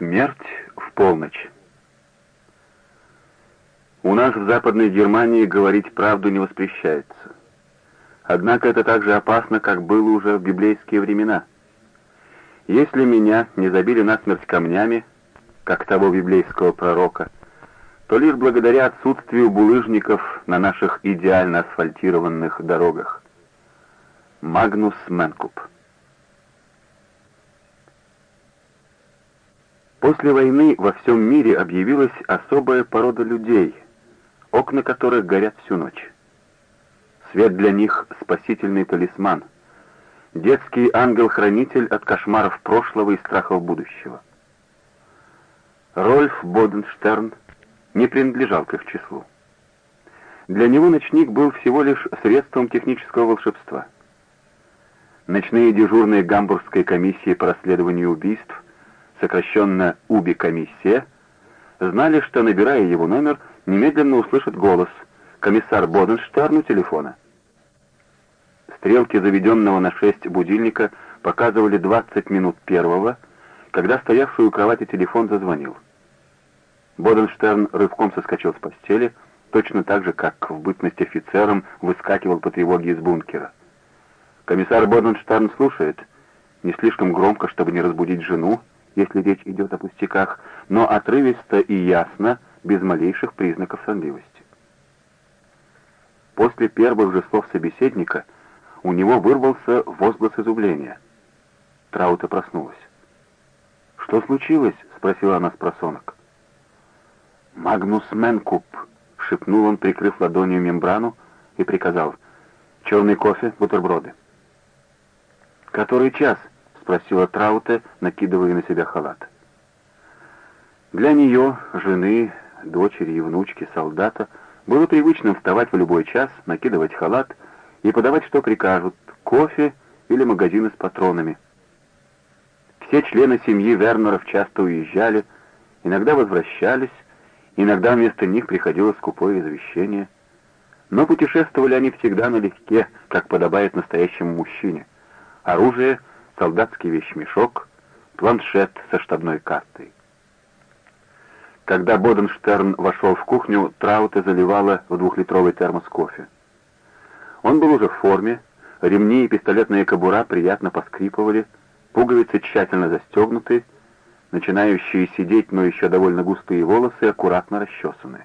Смерть в полночь. У нас в Западной Германии говорить правду не воспрещается. Однако это так же опасно, как было уже в библейские времена. Если меня не забили насмерть камнями, как того библейского пророка, то лишь благодаря отсутствию булыжников на наших идеально асфальтированных дорогах. Магнус Менкуп После войны во всем мире объявилась особая порода людей, окна которых горят всю ночь. Свет для них — спасительный талисман, детский ангел-хранитель от кошмаров прошлого и страхов будущего. Рольф Боденштерн не принадлежал к их числу. Для него ночник был всего лишь средством технического волшебства. Ночные дежурные Гамбургской комиссии по расследованию убийств — сокращенно УБИ-комиссия, знали, что, набирая его номер, немедленно услышат голос «Комиссар Боденштерн у телефона». Стрелки заведенного на 6 будильника показывали 20 минут первого, когда стоявший у кровати телефон зазвонил. Боденштерн рывком соскочил с постели, точно так же, как в бытность офицером выскакивал по тревоге из бункера. Комиссар Боденштерн слушает, не слишком громко, чтобы не разбудить жену, если речь идет о пустяках, но отрывисто и ясно, без малейших признаков сонливости. После первых же слов собеседника у него вырвался возглас изумления. Траута проснулась. «Что случилось?» — спросила она с просонок. «Магнус Менкуп», — шепнул он, прикрыв ладонью мембрану, и приказал. «Черный кофе, бутерброды». «Который час?» — спросила Трауте, накидывая на себя халат. Для нее, жены, дочери и внучки солдата, было привычным вставать в любой час, накидывать халат и подавать, что прикажут, кофе или магазины с патронами. Все члены семьи Вернеров часто уезжали, иногда возвращались, иногда вместо них приходило скупое извещение. Но путешествовали они всегда налегке, как подобает настоящему мужчине. Оружие — солдатский вещмешок, планшет со штабной картой. Когда Боденштерн вошел в кухню, Траута заливала в двухлитровый термос кофе. Он был уже в форме, ремни и пистолетная кобура приятно поскрипывали, пуговицы тщательно застегнуты, начинающие сидеть, но еще довольно густые волосы аккуратно расчесаны.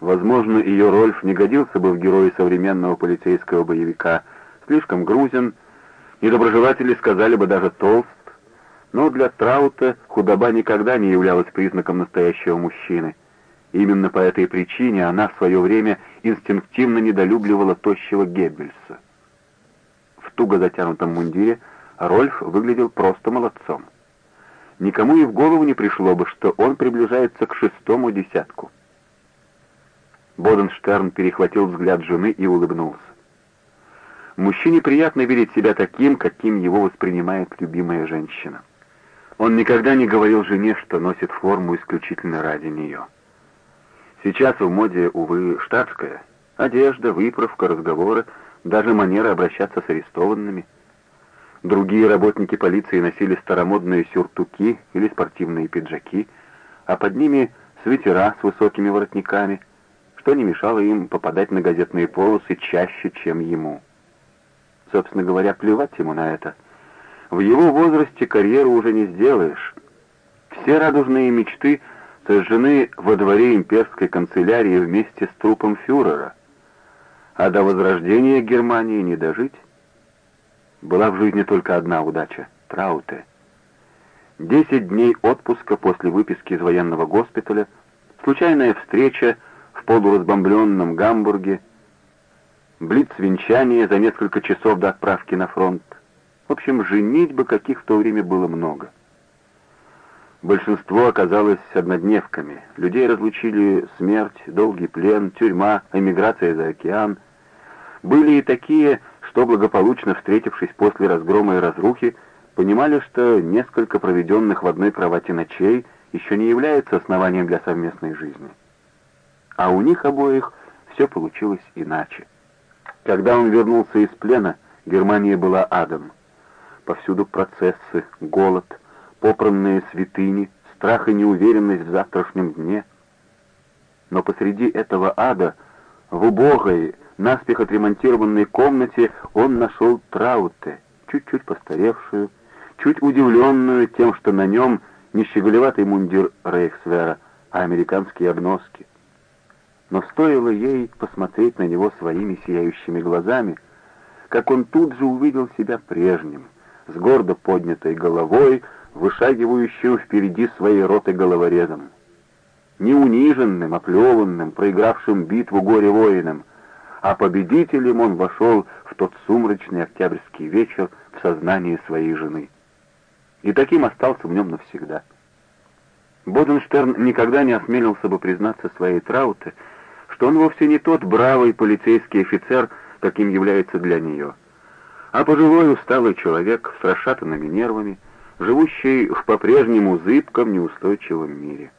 Возможно, ее Рольф не годился бы в герои современного полицейского боевика, слишком грузен, Недоброжелатели сказали бы даже толст, но для Траута худоба никогда не являлась признаком настоящего мужчины. Именно по этой причине она в свое время инстинктивно недолюбливала тощего Геббельса. В туго затянутом мундире Рольф выглядел просто молодцом. Никому и в голову не пришло бы, что он приближается к шестому десятку. Боденштерн перехватил взгляд жены и улыбнулся. Мужчине приятно видеть себя таким, каким его воспринимает любимая женщина. Он никогда не говорил жене, что носит форму исключительно ради нее. Сейчас в моде, увы, штатская. Одежда, выправка, разговоры, даже манера обращаться с арестованными. Другие работники полиции носили старомодные сюртуки или спортивные пиджаки, а под ними свитера с высокими воротниками, что не мешало им попадать на газетные полосы чаще, чем ему. Собственно говоря, плевать ему на это. В его возрасте карьеру уже не сделаешь. Все радужные мечты сожжены во дворе имперской канцелярии вместе с трупом фюрера. А до возрождения Германии не дожить. Была в жизни только одна удача — Трауте. Десять дней отпуска после выписки из военного госпиталя, случайная встреча в полуразбомбленном Гамбурге — блиц-венчание за несколько часов до отправки на фронт. В общем, женить бы каких в то время было много. Большинство оказалось однодневками. Людей разлучили смерть, долгий плен, тюрьма, эмиграция за океан. Были и такие, что, благополучно встретившись после разгрома и разрухи, понимали, что несколько проведенных в одной кровати ночей еще не является основанием для совместной жизни. А у них обоих все получилось иначе. Когда он вернулся из плена, Германия была адом. Повсюду процессы, голод, попранные святыни, страх и неуверенность в завтрашнем дне. Но посреди этого ада, в убогой, наспех отремонтированной комнате, он нашел Трауте, чуть-чуть постаревшую, чуть удивленную тем, что на нем не щеголеватый мундир Рейхсвера, а американские обноски. Но стоило ей посмотреть на него своими сияющими глазами, как он тут же увидел себя прежним, с гордо поднятой головой, вышагивающим впереди своей роты головорезом. Не униженным, оплеванным, проигравшим битву горе-воином, а победителем он вошел в тот сумрачный октябрьский вечер в сознание своей жены. И таким остался в нем навсегда. Боденштерн никогда не осмелился бы признаться своей Трауте, что он вовсе не тот бравый полицейский офицер, каким является для нее, а пожилой усталый человек с расшатанными нервами, живущий в по-прежнему зыбком, неустойчивом мире.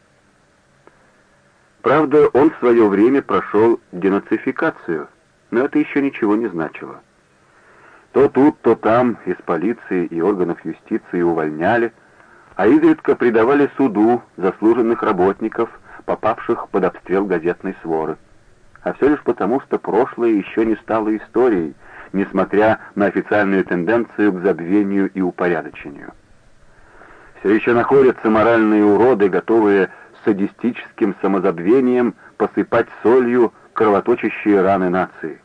Правда, он в свое время прошел денацификацию, но это еще ничего не значило. То тут, то там из полиции и органов юстиции увольняли, а изредка предавали суду заслуженных работников, попавших под обстрел газетной своры. А все лишь потому, что прошлое еще не стало историей, несмотря на официальную тенденцию к забвению и упорядочению. Все еще находятся моральные уроды, готовые садистическим самозабвением посыпать солью кровоточащие раны нации.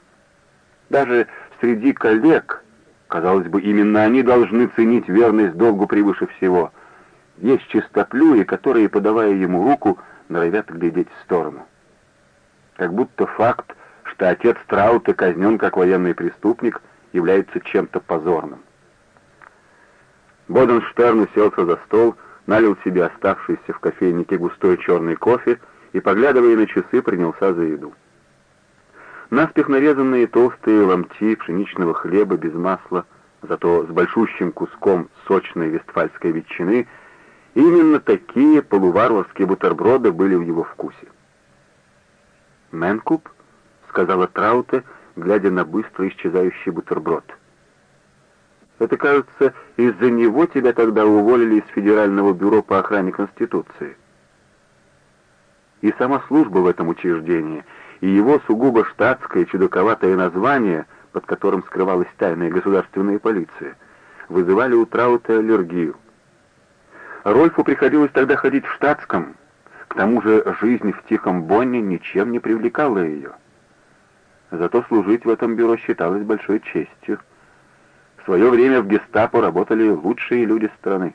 Даже среди коллег, казалось бы, именно они должны ценить верность долгу превыше всего, есть чистоплюи, которые, подавая ему руку, норовят глядеть в сторону. Как будто факт, что отец Траута казнен как военный преступник, является чем-то позорным. Боденштерн уселся за стол, налил себе оставшийся в кофейнике густой черный кофе и, поглядывая на часы, принялся за еду. Наспех нарезанные толстые ломти пшеничного хлеба без масла, зато с большущим куском сочной вестфальской ветчины, именно такие полуваровские бутерброды были в его вкусе. «Мэнкуб?» — сказала Трауте, глядя на быстро исчезающий бутерброд. «Это, кажется, из-за него тебя тогда уволили из Федерального бюро по охране Конституции». И сама служба в этом учреждении — и его сугубо штатское чудаковатое название, под которым скрывалась тайная государственная полиция, вызывали у Траута аллергию. Рольфу приходилось тогда ходить в штатском, к тому же жизнь в Тихом Бонне ничем не привлекала ее. Зато служить в этом бюро считалось большой честью. В свое время в гестапо работали лучшие люди страны.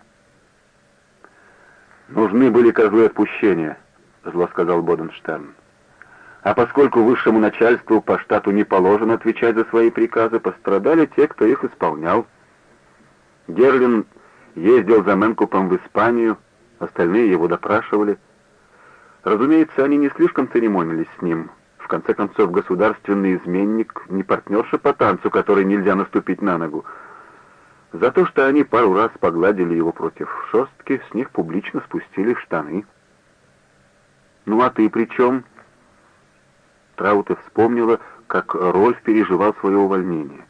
«Нужны были козлы отпущения», — зло сказал Боденштерн. А поскольку высшему начальству по штату не положено отвечать за свои приказы, пострадали те, кто их исполнял. Герлин ездил за Менкупом в Испанию, остальные его допрашивали. Разумеется, они не слишком церемонились с ним. В конце концов, государственный изменник не партнерша по танцу, который нельзя наступить на ногу. За то, что они пару раз погладили его против шерстки, с них публично спустили штаны. «Ну а ты при чем?» Траута вспомнила, как Рольф переживал свое увольнение.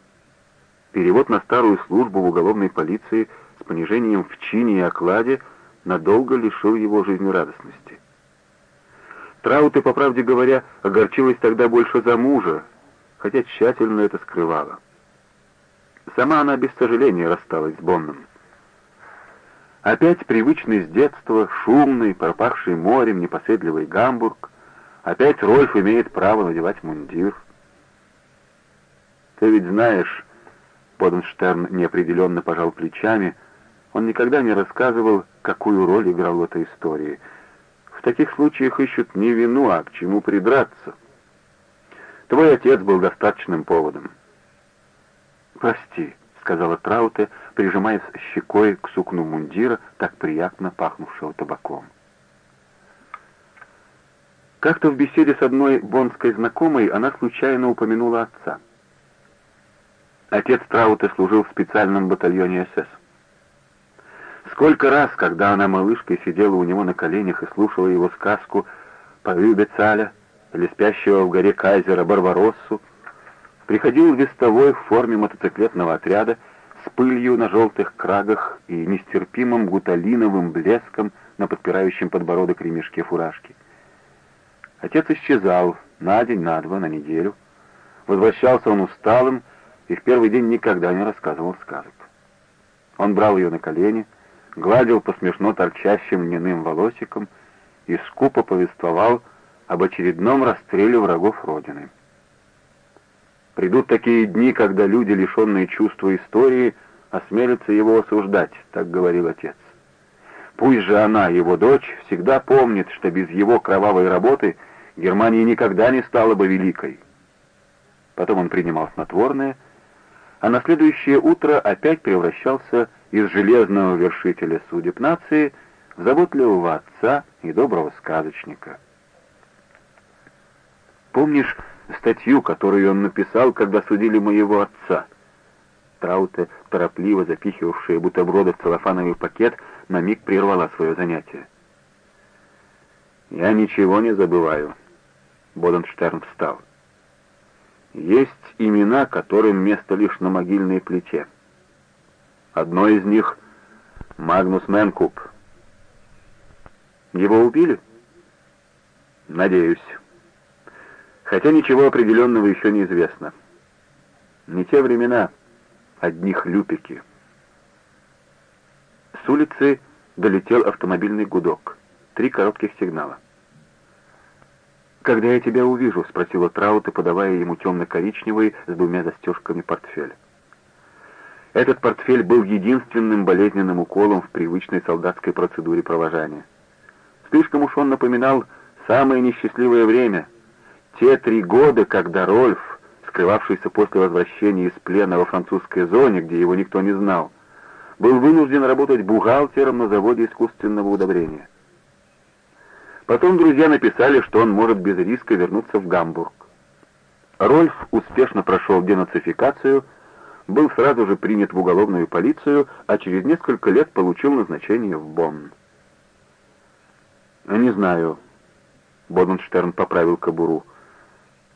Перевод на старую службу в уголовной полиции понижением в чине и окладе надолго лишил его жизнерадостности. Трауте, по правде говоря, огорчилась тогда больше за мужа, хотя тщательно это скрывала. Сама она без сожаления рассталась с Бонном. Опять привычный с детства, шумный, пропахший морем, непоседливый Гамбург — Опять Рольф имеет право надевать мундир. Ты ведь знаешь, Боденштерн неопределенно пожал плечами, он никогда не рассказывал, какую роль играл в этой истории. В таких случаях ищут не вину, а к чему придраться. Твой отец был достаточным поводом. «Прости», — сказала Трауте, прижимаясь щекой к сукну мундира, так приятно пахнувшего табаком. Как-то в беседе с одной бонской знакомой она случайно упомянула отца. Отец Траута служил в специальном батальоне СС. Сколько раз, когда она малышкой сидела у него на коленях и слушала его сказку по Юбецаля или спящего в горе Кайзера Барбароссу, приходил вестовой в форме мотоциклетного отряда с пылью на желтых крагах и нестерпимым гуталиновым блеском на подпирающем подбородок ремешке фуражки. Отец исчезал на день, на два, на неделю. Возвращался он усталым и в первый день никогда не рассказывал сказок. Он брал ее на колени, гладил по смешно торчащим льняным волосикам и скупо повествовал об очередном расстреле врагов Родины. Придут такие дни, когда люди, лишенные чувства истории, осмелятся его осуждать, так говорил отец. Пусть же она, его дочь, всегда помнит, что без его кровавой работы Германия никогда не стала бы великой. Потом он принимал снотворное, а на следующее утро опять превращался из железного вершителя судеб нации в заботливого отца и доброго сказочника. Помнишь статью, которую он написал, когда судили моего отца? Траута, торопливо запихивавшая бутерброды в целлофановый пакет, на миг прервала свое занятие. «Я ничего не забываю», — Боденштерн встал. «Есть имена, которым место лишь на могильной плите. Одно из них — Магнус Менкуп. Его убили? Надеюсь. Хотя ничего определенного еще не известно. Не те времена, одних люпики. С улицы долетел автомобильный гудок. Три коротких сигнала. «Когда я тебя увижу?» — спросила Траута, подавая ему темно-коричневый с двумя застежками портфель. Этот портфель был единственным болезненным уколом в привычной солдатской процедуре провожания. Слишком уж он напоминал самое несчастливое время. Те три года, когда Рольф, скрывавшийся после возвращения из плена во французской зоне, где его никто не знал, был вынужден работать бухгалтером на заводе искусственного удобрения. Потом друзья написали, что он может без риска вернуться в Гамбург. Рольф успешно прошел денацификацию был сразу же принят в уголовную полицию, а через несколько лет получил назначение в Бонн. «Не знаю», — Боденштерн поправил кобуру.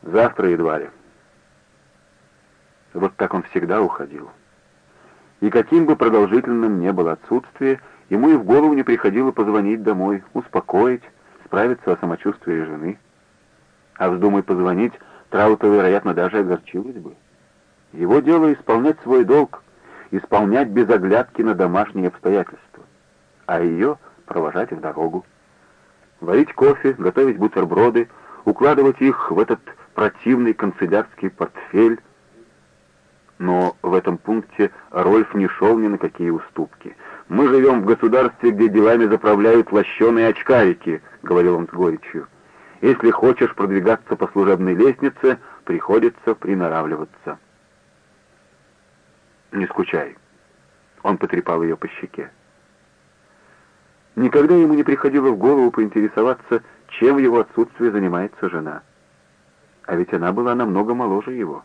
«Завтра едва ли». Вот так он всегда уходил. И каким бы продолжительным ни было отсутствие, ему и в голову не приходило позвонить домой, успокоить, справиться о самочувствии жены. А вздумай позвонить, Траута, вероятно, даже огорчилась бы. Его дело исполнять свой долг, исполнять без оглядки на домашние обстоятельства, а ее провожать в дорогу. Варить кофе, готовить бутерброды, укладывать их в этот противный канцелярский портфель. Но в этом пункте Рольф не шел ни на какие уступки. «Мы живем в государстве, где делами заправляют лощеные очкарики», — говорил он с горечью. «Если хочешь продвигаться по служебной лестнице, приходится приноравливаться». «Не скучай». Он потрепал ее по щеке. Никогда ему не приходило в голову поинтересоваться, чем в его отсутствие занимается жена. А ведь она была намного моложе его.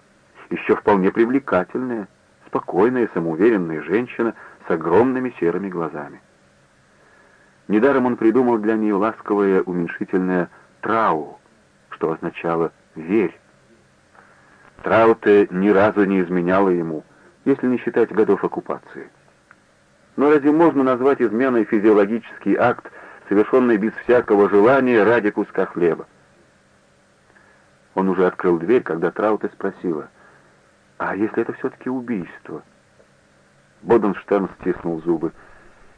Еще вполне привлекательная, спокойная, самоуверенная женщина с огромными серыми глазами. Недаром он придумал для нее ласковое уменьшительное «трау», что означало «верь». Трауте ни разу не изменяла ему — если не считать годов оккупации. Но разве можно назвать изменой физиологический акт, совершенный без всякого желания ради куска хлеба? Он уже открыл дверь, когда Трауте спросила, «А если это все-таки убийство?» Боденштерн стиснул зубы.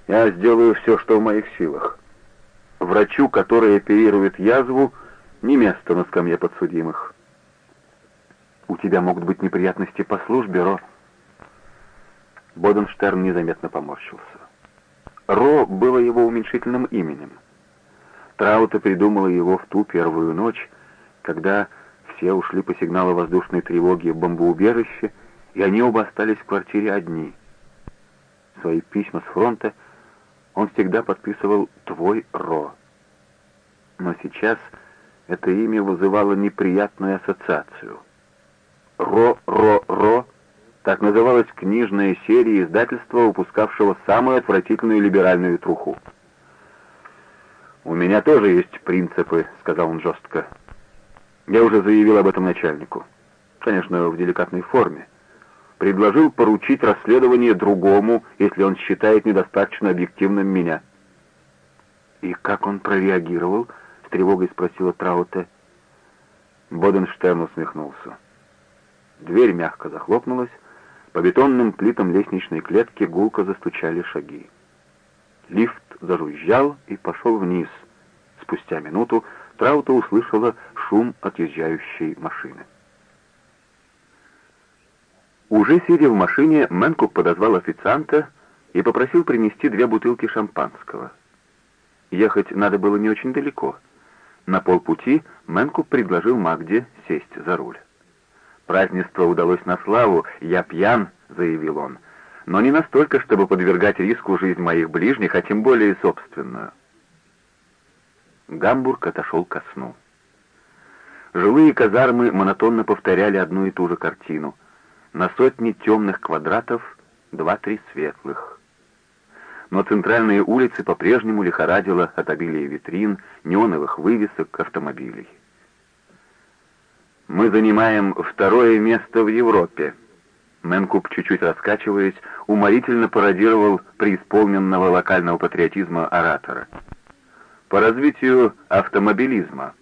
«Я сделаю все, что в моих силах. Врачу, который оперирует язву, не место на скамье подсудимых». «У тебя могут быть неприятности по службе, Ро?» Боденштерн незаметно поморщился. Ро было его уменьшительным именем. Траута придумала его в ту первую ночь, когда все ушли по сигналу воздушной тревоги в бомбоубежище, и они оба остались в квартире одни. Свои письма с фронта он всегда подписывал «Твой Ро». Но сейчас это имя вызывало неприятную ассоциацию. Ро-Ро-Ро так называлась книжная серия издательства, выпускавшего самую отвратительную либеральную труху. «У меня тоже есть принципы», — сказал он жестко. «Я уже заявил об этом начальнику. Конечно, в деликатной форме. предложил поручить расследование другому, если он считает недостаточно объективным меня. «И как он прореагировал?» — с тревогой спросила Трауте. Боденштерн усмехнулся. Дверь мягко захлопнулась, по бетонным плитам лестничной клетки гулко застучали шаги. Лифт зажужжал и пошел вниз. Спустя минуту Траута услышала шум отъезжающей машины. Уже сидя в машине, Мэнкук подозвал официанта и попросил принести две бутылки шампанского. Ехать надо было не очень далеко. На полпути Мэнкук предложил Магде сесть за руль. «Празднество удалось на славу, я пьян», — заявил он, «но не настолько, чтобы подвергать риску жизнь моих ближних, а тем более собственную». Гамбург отошел ко сну. Жилые казармы монотонно повторяли одну и ту же картину — на сотни темных квадратов два-три светлых. Но центральные улицы по-прежнему лихорадило от обилия витрин, неоновых вывесок, автомобилей. «Мы занимаем второе место в Европе», Мэнкуб, чуть-чуть раскачиваясь, уморительно пародировал преисполненного локального патриотизма оратора. По развитию автомобилизма.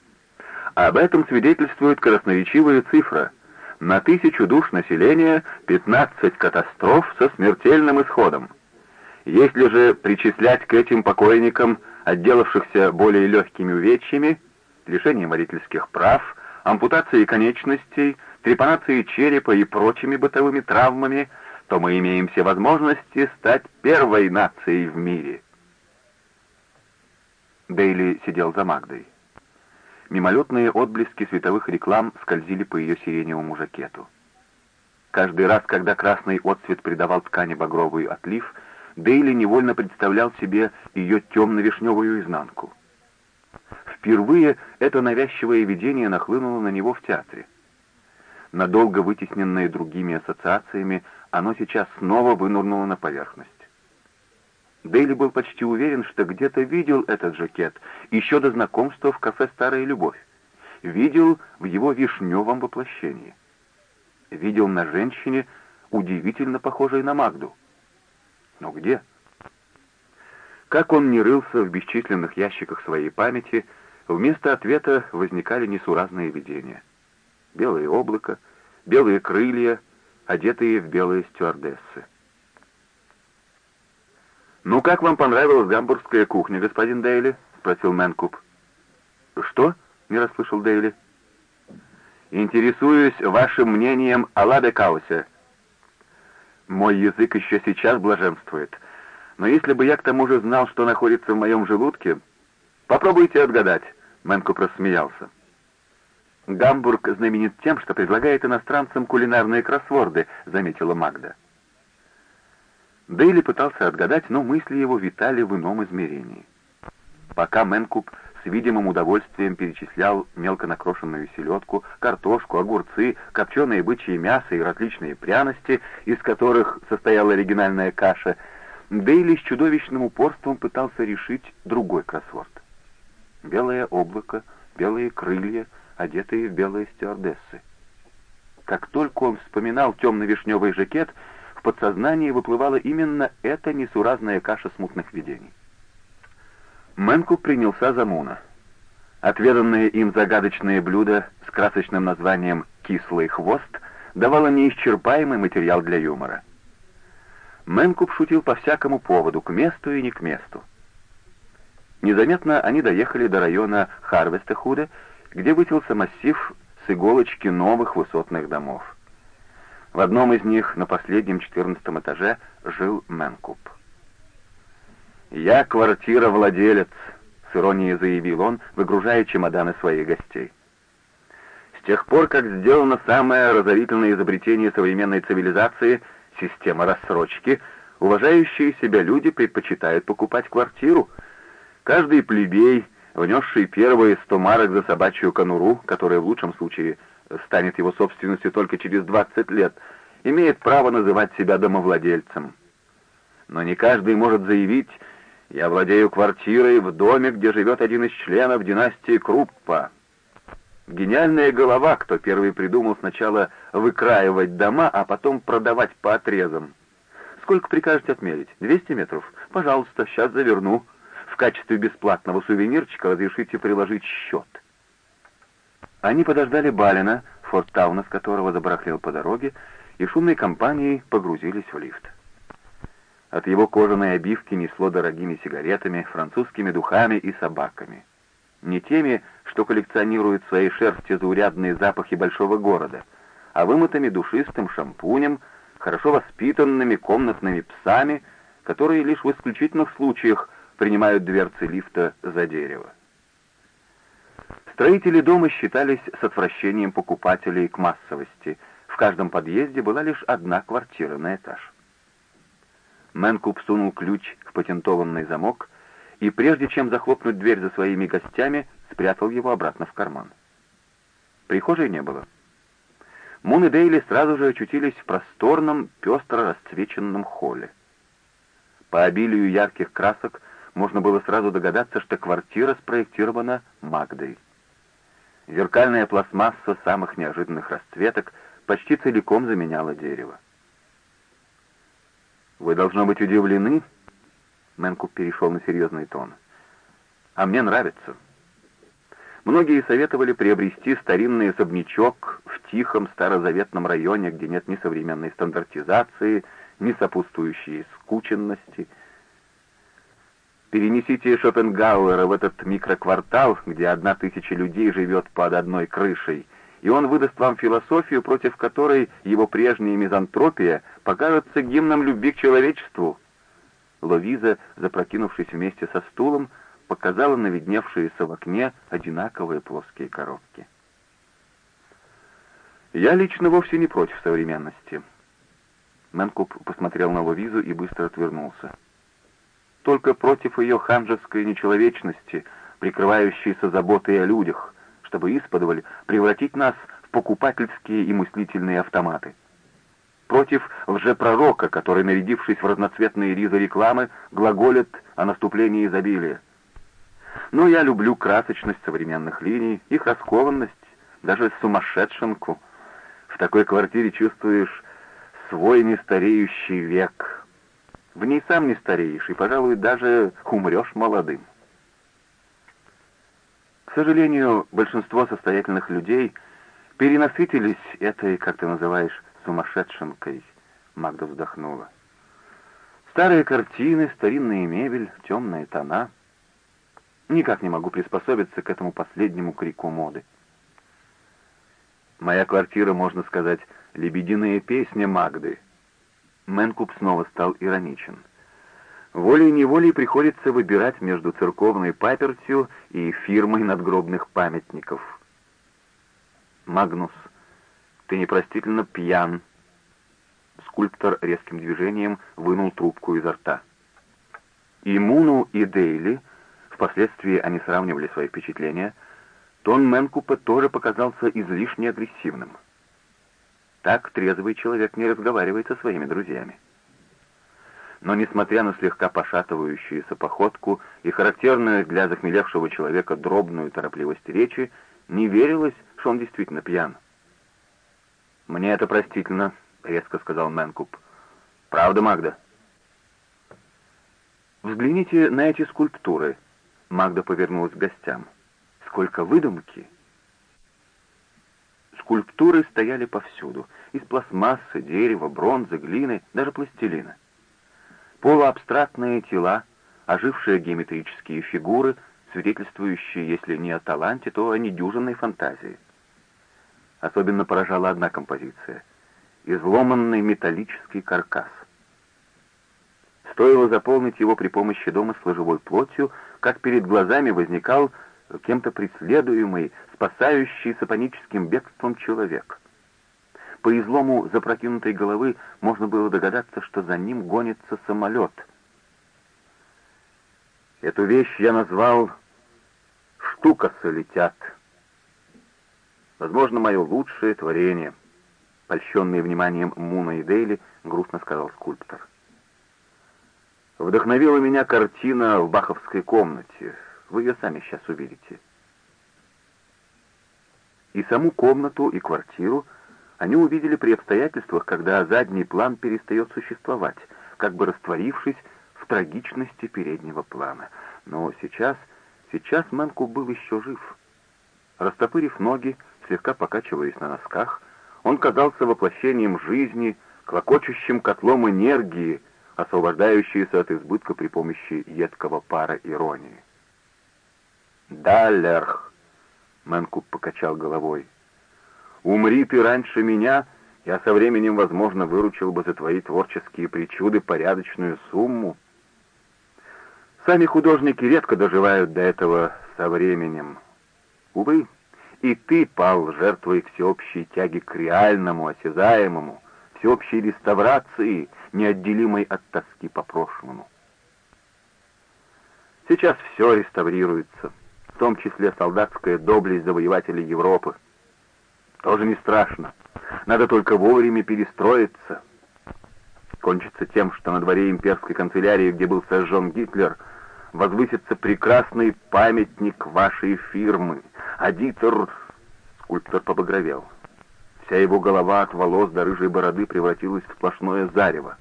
Об этом свидетельствует красноречивая цифра на тысячу душ населения 15 катастроф со смертельным исходом. Если же причислять к этим покойникам, отделавшихся более легкими увечьями, лишением водительских прав, ампутацией конечностей, трепанацией черепа и прочими бытовыми травмами, то мы имеем все возможности стать первой нацией в мире. Дейли сидел за Магдой. Мимолетные отблески световых реклам скользили по ее сиреневому жакету. Каждый раз, когда красный отцвет придавал ткани багровый отлив, Дейли невольно представлял себе ее темно-вишневую изнанку. Впервые это навязчивое видение нахлынуло на него в театре. Надолго вытесненное другими ассоциациями, оно сейчас снова вынурнуло на поверхность. Дейли был почти уверен, что где-то видел этот жакет еще до знакомства в кафе «Старая любовь». Видел в его вишневом воплощении. Видел на женщине, удивительно похожей на Магду. Но где? Как он не рылся в бесчисленных ящиках своей памяти, вместо ответа возникали несуразные видения. Белое облако, белые крылья, одетые в белые стюардессы. «Ну, как вам понравилась гамбургская кухня, господин Дейли?» — спросил Мэнкуп. «Что?» — не расслышал Дейли. «Интересуюсь вашим мнением о Ладекаусе. Мой язык еще сейчас блаженствует. Но если бы я к тому же знал, что находится в моем желудке... Попробуйте отгадать», — Мэнкуп рассмеялся. «Гамбург знаменит тем, что предлагает иностранцам кулинарные кроссворды», — заметила Магда. Дейли пытался отгадать, но мысли его витали в ином измерении. Пока Мэнкуб с видимым удовольствием перечислял мелко накрошенную селедку, картошку, огурцы, копченое бычье мясо и различные пряности, из которых состояла оригинальная каша, Дейли с чудовищным упорством пытался решить другой кроссворд. Белое облако, белые крылья, одетые в белые стюардессы. Как только он вспоминал темно-вишневый жакет, подсознании выплывала именно эта несуразная каша смутных видений. Мэнку принялся за Муна. Отведанное им загадочное блюдо с красочным названием «кислый хвост» давало неисчерпаемый материал для юмора. Мэнкуп шутил по всякому поводу, к месту и не к месту. Незаметно они доехали до района Харвестехуда, где высился массив с иголочки новых высотных домов. В одном из них, на последнем четырнадцатом этаже, жил Мэнкуп. «Я квартира-владелец», — с иронией заявил он, выгружая чемоданы своих гостей. С тех пор, как сделано самое разорительное изобретение современной цивилизации — система рассрочки, уважающие себя люди предпочитают покупать квартиру. Каждый плебей, внесший первые сто марок за собачью конуру, которая в лучшем случае — станет его собственностью только через 20 лет, имеет право называть себя домовладельцем. Но не каждый может заявить «Я владею квартирой в доме, где живет один из членов династии Круппа». Гениальная голова, кто первый придумал сначала выкраивать дома, а потом продавать по отрезам. Сколько прикажете отмерить? 200 метров? Пожалуйста, сейчас заверну. В качестве бесплатного сувенирчика разрешите приложить счет. Они подождали Балина, форттауна с которого забарахлел по дороге, и шумной компанией погрузились в лифт. От его кожаной обивки несло дорогими сигаретами, французскими духами и собаками. Не теми, что коллекционируют в своей шерсти заурядные запахи большого города, а вымытыми душистым шампунем, хорошо воспитанными комнатными псами, которые лишь в исключительных случаях принимают дверцы лифта за дерево. Строители дома считались с отвращением покупателей к массовости. В каждом подъезде была лишь одна квартира на этаж. Мэнкуп сунул ключ в патентованный замок и, прежде чем захлопнуть дверь за своими гостями, спрятал его обратно в карман. Прихожей не было. Мун и Дейли сразу же очутились в просторном, пестро расцвеченном холле. По обилию ярких красок можно было сразу догадаться, что квартира спроектирована Магдой. Зеркальная пластмасса самых неожиданных расцветок почти целиком заменяла дерево. «Вы, должно быть, удивлены?» Мэнкуп перешел на серьезный тон. «А мне нравится». Многие советовали приобрести старинный особнячок в тихом старозаветном районе, где нет ни современной стандартизации, ни сопутствующей скученности — Перенесите Шопенгауэра в этот микроквартал, где одна тысяча людей живет под одной крышей, и он выдаст вам философию, против которой его прежняя мизантропия покажется гимном любви к человечеству. Ловиза, запрокинувшись вместе со стулом, показала на видневшиеся в окне одинаковые плоские коробки. «Я лично вовсе не против современности». Мэнкуп посмотрел на Ловизу и быстро отвернулся только против ее ханжеской нечеловечности, прикрывающейся заботой о людях, чтобы исподволь превратить нас в покупательские и мыслительные автоматы. Против лжепророка, который, нарядившись в разноцветные ризы рекламы, глаголит о наступлении изобилия. Но я люблю красочность современных линий, их раскованность, даже сумасшедшенку. В такой квартире чувствуешь свой нестареющий век — в ней сам не стареешь, и, пожалуй, даже умрешь молодым. К сожалению, большинство состоятельных людей перенасытились этой, как ты называешь, сумасшедшенкой. Магда вздохнула. Старые картины, старинная мебель, темные тона. Никак не могу приспособиться к этому последнему крику моды. Моя квартира, можно сказать, лебединая песня Магды — Мэнкуп снова стал ироничен. Волей-неволей приходится выбирать между церковной папертью и фирмой надгробных памятников. Магнус, ты непростительно пьян. Скульптор резким движением вынул трубку изо рта. И Муну, и Дейли, впоследствии они сравнивали свои впечатления, тон Мэнкупа тоже показался излишне агрессивным. Так трезвый человек не разговаривает со своими друзьями. Но, несмотря на слегка пошатывающуюся походку и характерную для захмелевшего человека дробную торопливость речи, не верилось, что он действительно пьян. «Мне это простительно», — резко сказал Мэнкуп. «Правда, Магда?» «Взгляните на эти скульптуры», — Магда повернулась к гостям. «Сколько выдумки!» Скульптуры стояли повсюду, из пластмассы, дерева, бронзы, глины, даже пластилина. Полуабстрактные тела, ожившие геометрические фигуры, свидетельствующие, если не о таланте, то о недюжинной фантазии. Особенно поражала одна композиция — изломанный металлический каркас. Стоило заполнить его при помощи дома с ложевой плотью, как перед глазами возникал кем-то преследуемый, спасающийся паническим бегством человек. По излому запрокинутой головы можно было догадаться, что за ним гонится самолет. Эту вещь я назвал «Штукасы летят». Возможно, мое лучшее творение. Польщенный вниманием Муна и Дейли, грустно сказал скульптор. Вдохновила меня картина в баховской комнате. Вы ее сами сейчас увидите. И саму комнату, и квартиру они увидели при обстоятельствах, когда задний план перестает существовать, как бы растворившись в трагичности переднего плана. Но сейчас, сейчас Мэнку был еще жив. Растопырив ноги, слегка покачиваясь на носках, он казался воплощением жизни, клокочущим котлом энергии, освобождающейся от избытка при помощи едкого пара иронии. «Да, Лерх!» — Мэнкуб покачал головой. «Умри ты раньше меня, я со временем, возможно, выручил бы за твои творческие причуды порядочную сумму. Сами художники редко доживают до этого со временем. Увы, и ты пал жертвой всеобщей тяги к реальному, осязаемому, всеобщей реставрации, неотделимой от тоски по прошлому. Сейчас все реставрируется, в том числе солдатская доблесть завоевателей Европы. Тоже не страшно. Надо только вовремя перестроиться. Кончится тем, что на дворе имперской канцелярии, где был сожжен Гитлер, возвысится прекрасный памятник вашей фирмы. А Дитер... Скульптор побагровел. Вся его голова от волос до рыжей бороды превратилась в сплошное зарево.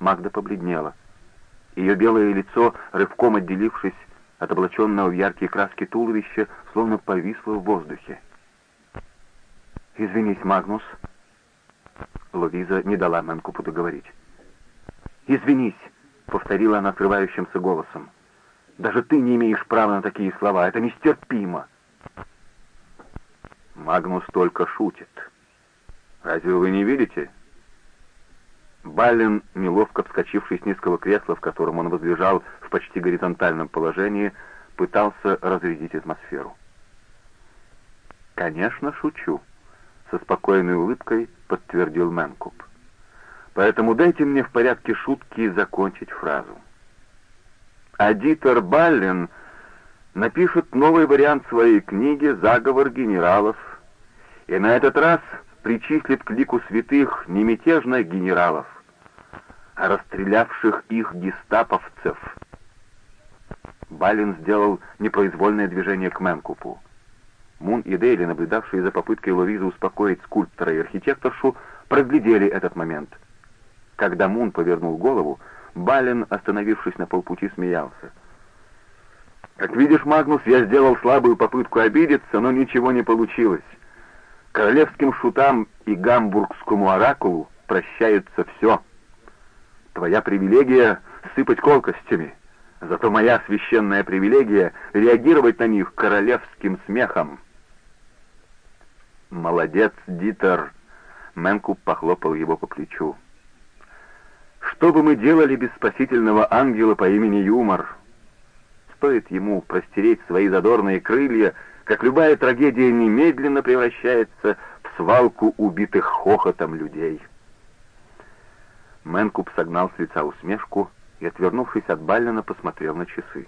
Магда побледнела. Ее белое лицо, рывком отделившись от облаченного в яркие краски туловища, словно повисло в воздухе. «Извинись, Магнус». Луиза не дала Мэнкупу договорить. «Извинись», — повторила она срывающимся голосом. «Даже ты не имеешь права на такие слова. Это нестерпимо». Магнус только шутит. Разве вы не видите? Баллин, неловко вскочивший с низкого кресла, в котором он возлежал в почти горизонтальном положении, пытался разрядить атмосферу. «Конечно, шучу», — со спокойной улыбкой подтвердил Мэнкуп. «Поэтому дайте мне в порядке шутки закончить фразу. А Дитер Баллин напишет новый вариант своей книги «Заговор генералов», и на этот раз причислит к лику святых не мятежных генералов, а расстрелявших их гестаповцев. Балин сделал непроизвольное движение к Мэнкупу. Мун и Дейли, наблюдавшие за попыткой Луизы успокоить скульптора и архитекторшу, проглядели этот момент. Когда Мун повернул голову, Балин, остановившись на полпути, смеялся. «Как видишь, Магнус, я сделал слабую попытку обидеться, но ничего не получилось. Королевским шутам и гамбургскому оракулу прощается все. Твоя привилегия — сыпать колкостями, зато моя священная привилегия — реагировать на них королевским смехом. «Молодец, Дитер!» — Мэнкуб похлопал его по плечу. «Что бы мы делали без спасительного ангела по имени Юмор?» Стоит ему простереть свои задорные крылья, как любая трагедия немедленно превращается в свалку убитых хохотом людей. Мэнкуб согнал с лица усмешку и, отвернувшись от Баллина, посмотрел на часы.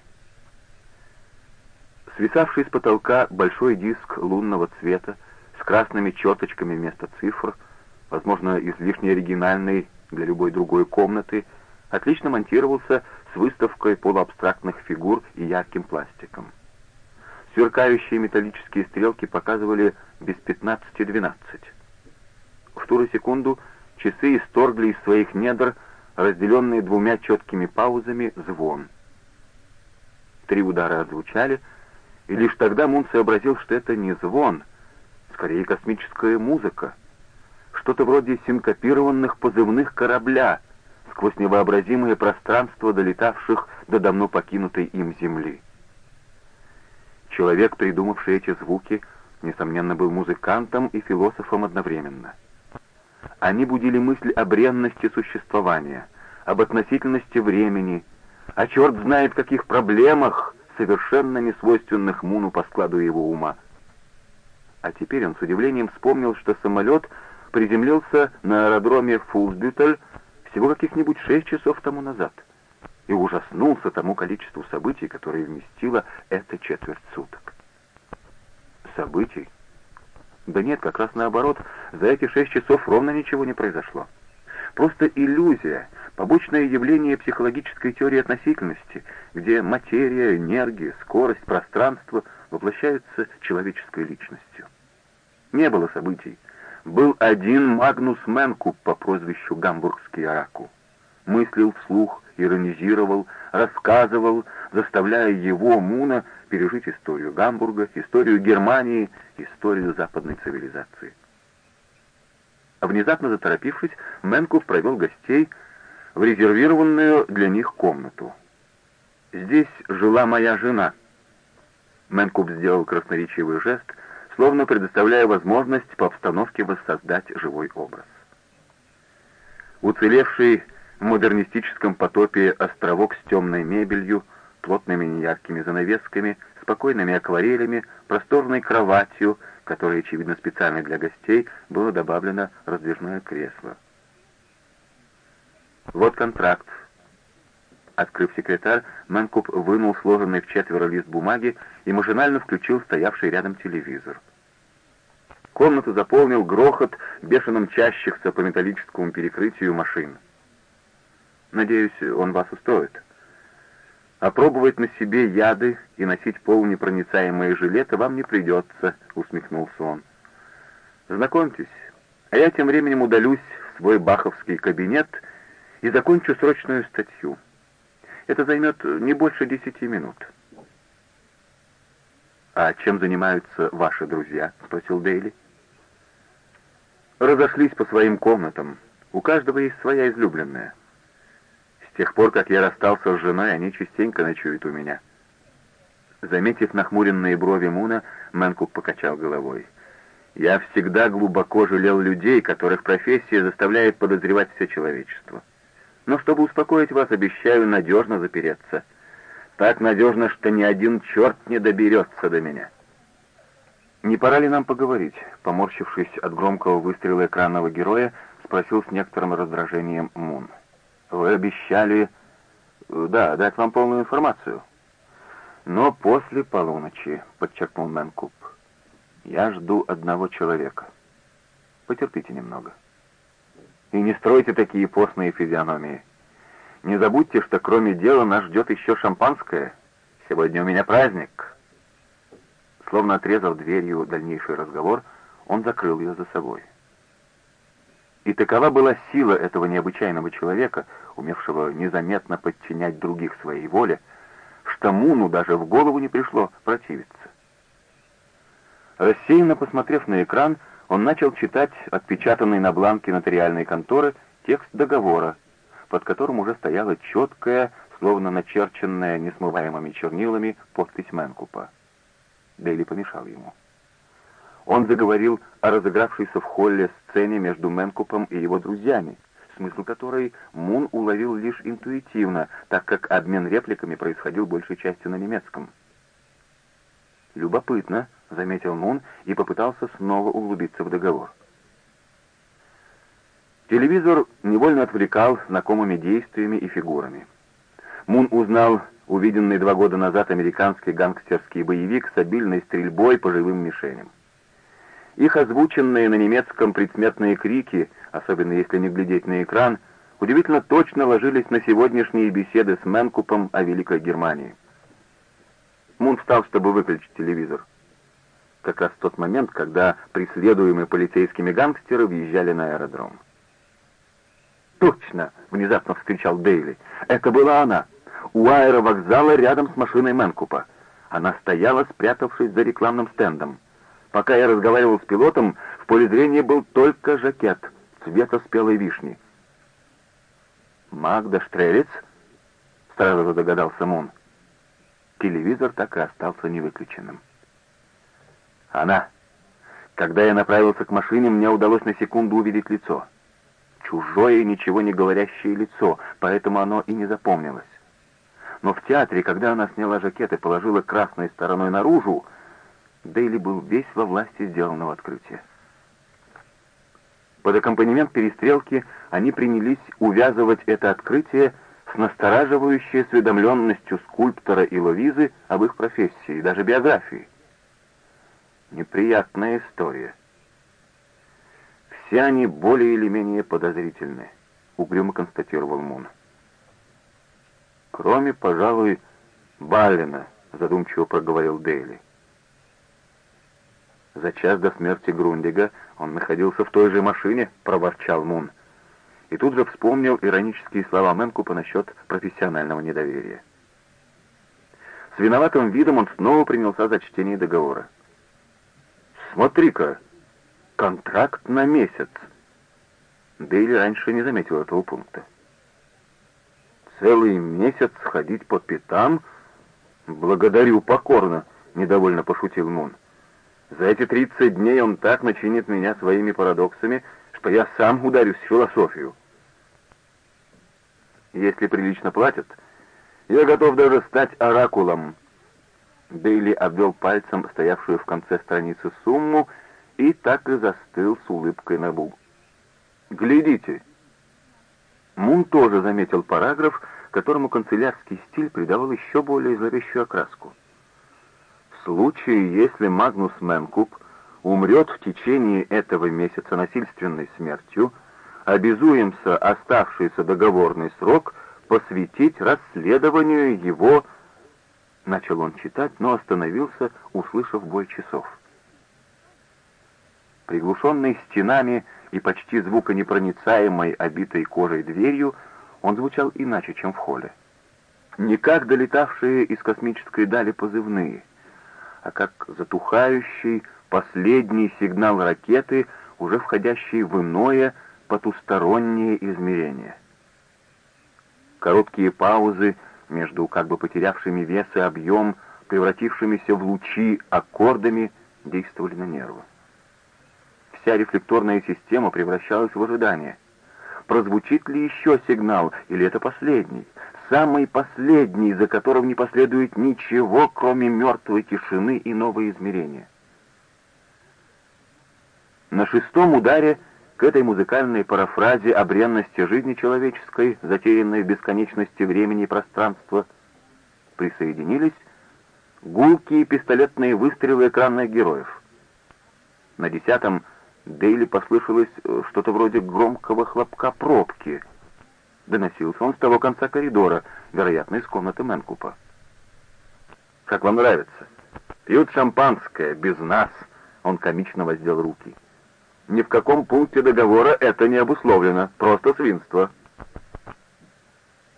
Свисавший с потолка большой диск лунного цвета с красными черточками вместо цифр, возможно, излишне оригинальный для любой другой комнаты, отлично монтировался с выставкой полуабстрактных фигур и ярким пластиком. Сверкающие металлические стрелки показывали без пятнадцати двенадцать. В ту же секунду часы исторгли из своих недр, разделенные двумя четкими паузами, звон. Три удара отзвучали, и лишь тогда Мун сообразил, что это не звон, скорее космическая музыка, что-то вроде синкопированных позывных корабля сквозь невообразимое пространство долетавших до давно покинутой им земли. Человек, придумавший эти звуки, несомненно, был музыкантом и философом одновременно. Они будили мысль о бренности существования, об относительности времени, а черт знает каких проблемах, совершенно несвойственных Муну по складу его ума. А теперь он с удивлением вспомнил, что самолет приземлился на аэродроме Фулсбютель всего каких-нибудь шесть часов тому назад и ужаснулся тому количеству событий, которые вместила эта четверть суток. Событий? Да нет, как раз наоборот, за эти шесть часов ровно ничего не произошло. Просто иллюзия, побочное явление психологической теории относительности, где материя, энергия, скорость, пространство воплощаются человеческой личностью. Не было событий. Был один Магнус Менкуп по прозвищу Гамбургский Оракул. Мыслил вслух, иронизировал, рассказывал, заставляя его, Муна, пережить историю Гамбурга, историю Германии, историю западной цивилизации. Внезапно заторопившись, Менкуп провел гостей в резервированную для них комнату. «Здесь жила моя жена». Менкуп сделал красноречивый жест, словно предоставляя возможность по обстановке воссоздать живой образ. Уцелевший модернистическом потопе островок с темной мебелью, плотными неяркими занавесками, спокойными акварелями, просторной кроватью, которой, очевидно, специально для гостей, было добавлено раздвижное кресло. «Вот контракт». Открыв секретарь, Мэнкуп вынул сложенный в четверо лист бумаги и машинально включил стоявший рядом телевизор. Комнату заполнил грохот, бешено мчащихся по металлическому перекрытию машин. Надеюсь, он вас устроит. Опробовать на себе яды и носить полунепроницаемые жилеты вам не придется, усмехнулся он. Знакомьтесь, а я тем временем удалюсь в свой баховский кабинет и закончу срочную статью. Это займет не больше десяти минут. «А чем занимаются ваши друзья?» — спросил Дейли. «Разошлись по своим комнатам. У каждого есть своя излюбленная». С тех пор, как я расстался с женой, они частенько ночуют у меня. Заметив нахмуренные брови Муна, Мэнкук покачал головой. «Я всегда глубоко жалел людей, которых профессия заставляет подозревать все человечество. Но чтобы успокоить вас, обещаю надежно запереться. Так надежно, что ни один черт не доберется до меня». «Не пора ли нам поговорить?» Поморщившись от громкого выстрела экранного героя, спросил с некоторым раздражением Мун. Вы обещали, да, дать вам полную информацию. Но после полуночи, подчеркнул Мэнкуп, я жду одного человека. Потерпите немного. И не стройте такие постные физиономии. Не забудьте, что кроме дела нас ждет еще шампанское. Сегодня у меня праздник. Словно отрезав дверью дальнейший разговор, он закрыл ее за собой. И такова была сила этого необычайного человека, умевшего незаметно подчинять других своей воле, что Муну даже в голову не пришло противиться. Рассеянно посмотрев на экран, он начал читать отпечатанный на бланке нотариальной конторы текст договора, под которым уже стояла четкая, словно начерченная несмываемыми чернилами, подпись Мэнкупа. Дейли помешал ему. Он заговорил о разыгравшейся в холле сцене между Мэнкупом и его друзьями, смысл которой Мун уловил лишь интуитивно, так как обмен репликами происходил большей частью на немецком. «Любопытно», — заметил Мун и попытался снова углубиться в договор. Телевизор невольно отвлекал знакомыми действиями и фигурами. Мун узнал увиденный два года назад американский гангстерский боевик с обильной стрельбой по живым мишеням. Их озвученные на немецком предсмертные крики, особенно если не глядеть на экран, удивительно точно ложились на сегодняшние беседы с Менкупом о Великой Германии. Мун встал, чтобы выключить телевизор. Как раз в тот момент, когда преследуемые полицейскими гангстеры въезжали на аэродром. «Точно!» — внезапно вскричал Дейли. «Это была она! У аэровокзала рядом с машиной Менкупа. Она стояла, спрятавшись за рекламным стендом. Пока я разговаривал с пилотом, в поле зрения был только жакет цвета спелой вишни. «Магда Штрелец?» — сразу же догадался Мун. Телевизор так и остался невыключенным. «Она!» Когда я направился к машине, мне удалось на секунду увидеть лицо. Чужое, ничего не говорящее лицо, поэтому оно и не запомнилось. Но в театре, когда она сняла жакет и положила красной стороной наружу, Дейли был весь во власти сделанного открытия. Под аккомпанемент перестрелки они принялись увязывать это открытие с настораживающей осведомленностью скульптора и Ловизы об их профессии, даже биографии. Неприятная история. Все они более или менее подозрительны, угрюмо констатировал Мун. Кроме, пожалуй, Баллина, задумчиво проговорил Дейли. За час до смерти Грундига он находился в той же машине, проворчал Мун. И тут же вспомнил иронические слова Мэнкупа насчет профессионального недоверия. С виноватым видом он снова принялся за чтение договора. «Смотри-ка, контракт на месяц!» Дейли раньше не заметил этого пункта. «Целый месяц ходить по пятам? Благодарю покорно!» — недовольно пошутил Мун. «За эти тридцать дней он так начинит меня своими парадоксами, что я сам ударюсь в философию. Если прилично платят, я готов даже стать оракулом. Дейли обвел пальцем стоявшую в конце страницы сумму и так и застыл с улыбкой на губ. «Глядите!» Мун тоже заметил параграф, которому канцелярский стиль придавал еще более зловещую окраску. Случае, если Магнус Мэнкуб умрет в течение этого месяца насильственной смертью, обязуемся оставшийся договорный срок — посвятить расследованию его...» Начал он читать, но остановился, услышав бой часов. Приглушенный стенами и почти звуконепроницаемой, обитой кожей дверью, он звучал иначе, чем в холле. Не как долетавшие из космической дали позывные, а как затухающий последний сигнал ракеты, уже входящий в иное потустороннее измерение. Короткие паузы между как бы потерявшими вес и объем, превратившимися в лучи аккордами, действовали на нервы. Вся рефлекторная система превращалась в ожидание. Прозвучит ли еще сигнал, или это последний? Самый последний, за которым не последует ничего, кроме мертвой тишины и нового измерения. На шестом ударе к этой музыкальной парафразе о бренности жизни человеческой, затерянной в бесконечности времени и пространства, присоединились гулкие пистолетные выстрелы экранных героев. На десятом Дейли послышалось э, что-то вроде громкого хлопка пробки. Доносился он с того конца коридора, вероятно, из комнаты Мэнкупа. «Как вам нравится? Пьют шампанское, без нас!» Он комично воздел руки. Ни в каком пункте договора это не обусловлено, просто свинство.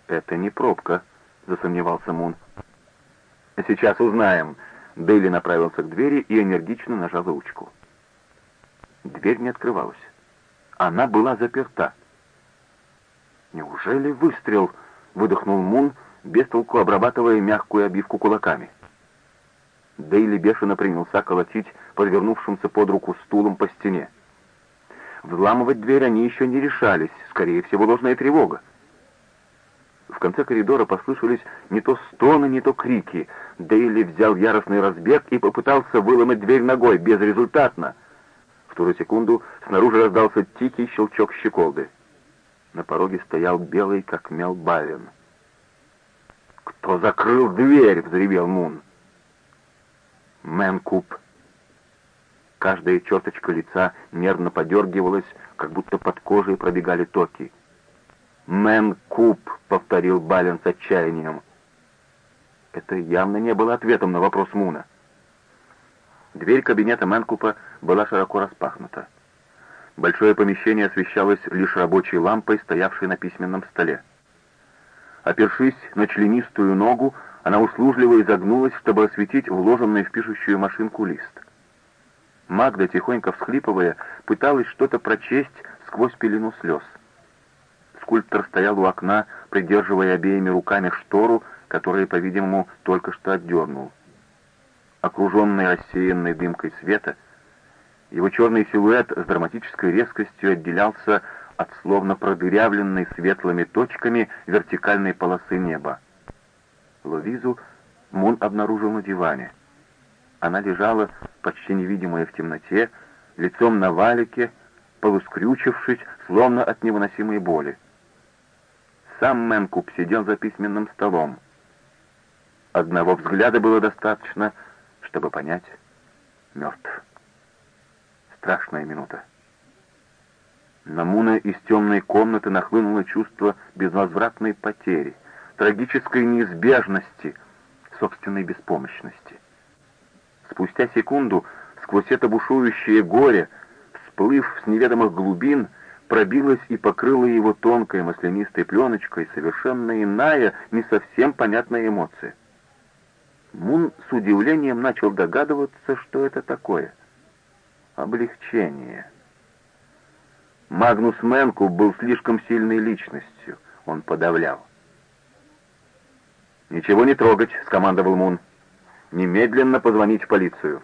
Это не пробка, засомневался Мун. Сейчас узнаем. Дейли направился к двери и энергично нажал ручку. Дверь не открывалась. Она была заперта. «Неужели выстрел?» — выдохнул Мун, без толку обрабатывая мягкую обивку кулаками. Дейли бешено принялся колотить подвернувшимся под руку стулом по стене. Взламывать дверь они еще не решались, скорее всего, ложная тревога. В конце коридора послышались не то стоны, не то крики. Дейли взял яростный разбег и попытался выломать дверь ногой, безрезультатно. В ту же секунду снаружи раздался тихий щелчок щеколды. На пороге стоял белый, как мел, Бавин. «Кто закрыл дверь?» — взревел Мун. Мэнкуп Каждая черточка лица нервно подергивалась, как будто под кожей пробегали токи. «Мэнкуп», — повторил Бален с отчаянием. Это явно не было ответом на вопрос Муна. Дверь кабинета Мэнкупа была широко распахнута. Большое помещение освещалось лишь рабочей лампой, стоявшей на письменном столе. Опершись на членистую ногу, она услужливо изогнулась, чтобы осветить вложенный в пишущую машинку лист. Магда, тихонько всхлипывая, пыталась что-то прочесть сквозь пелену слез. Скульптор стоял у окна, придерживая обеими руками штору, которую, по-видимому, только что отдернул. Окруженный рассеянной дымкой света, его черный силуэт с драматической резкостью отделялся от словно продырявленной светлыми точками вертикальной полосы неба. Ловизу Мун обнаружил на диване — она лежала, почти невидимая в темноте, лицом на валике, полускрючившись, словно от невыносимой боли. Сам Мэнкуб сидел за письменным столом. Одного взгляда было достаточно, чтобы понять — мертв. Страшная минута. На Муна из темной комнаты нахлынуло чувство безвозвратной потери, трагической неизбежности, собственной беспомощности. Спустя секунду сквозь это бушующее горе, всплыв с неведомых глубин, пробилась и покрыла его тонкой маслянистой пленочкой совершенно иная, не совсем понятная эмоция. Мун с удивлением начал догадываться, что это такое. Облегчение. Магнус Менку был слишком сильной личностью, он подавлял. «Ничего не трогать», — скомандовал Мун. «Немедленно позвонить в полицию».